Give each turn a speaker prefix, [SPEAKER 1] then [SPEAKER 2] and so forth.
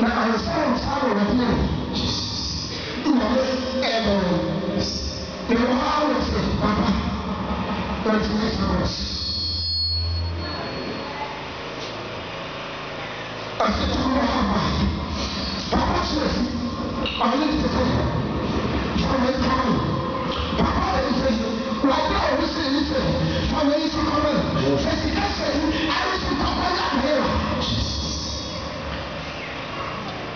[SPEAKER 1] na àìsàn sáwọ ọdún rẹ ìwọlé ẹbẹrẹ ìwọ àwòsàn bàbá twenty eight hours. Àti tí wọ́n wá bá bàbá ṣe ọ̀yẹ́ tètè.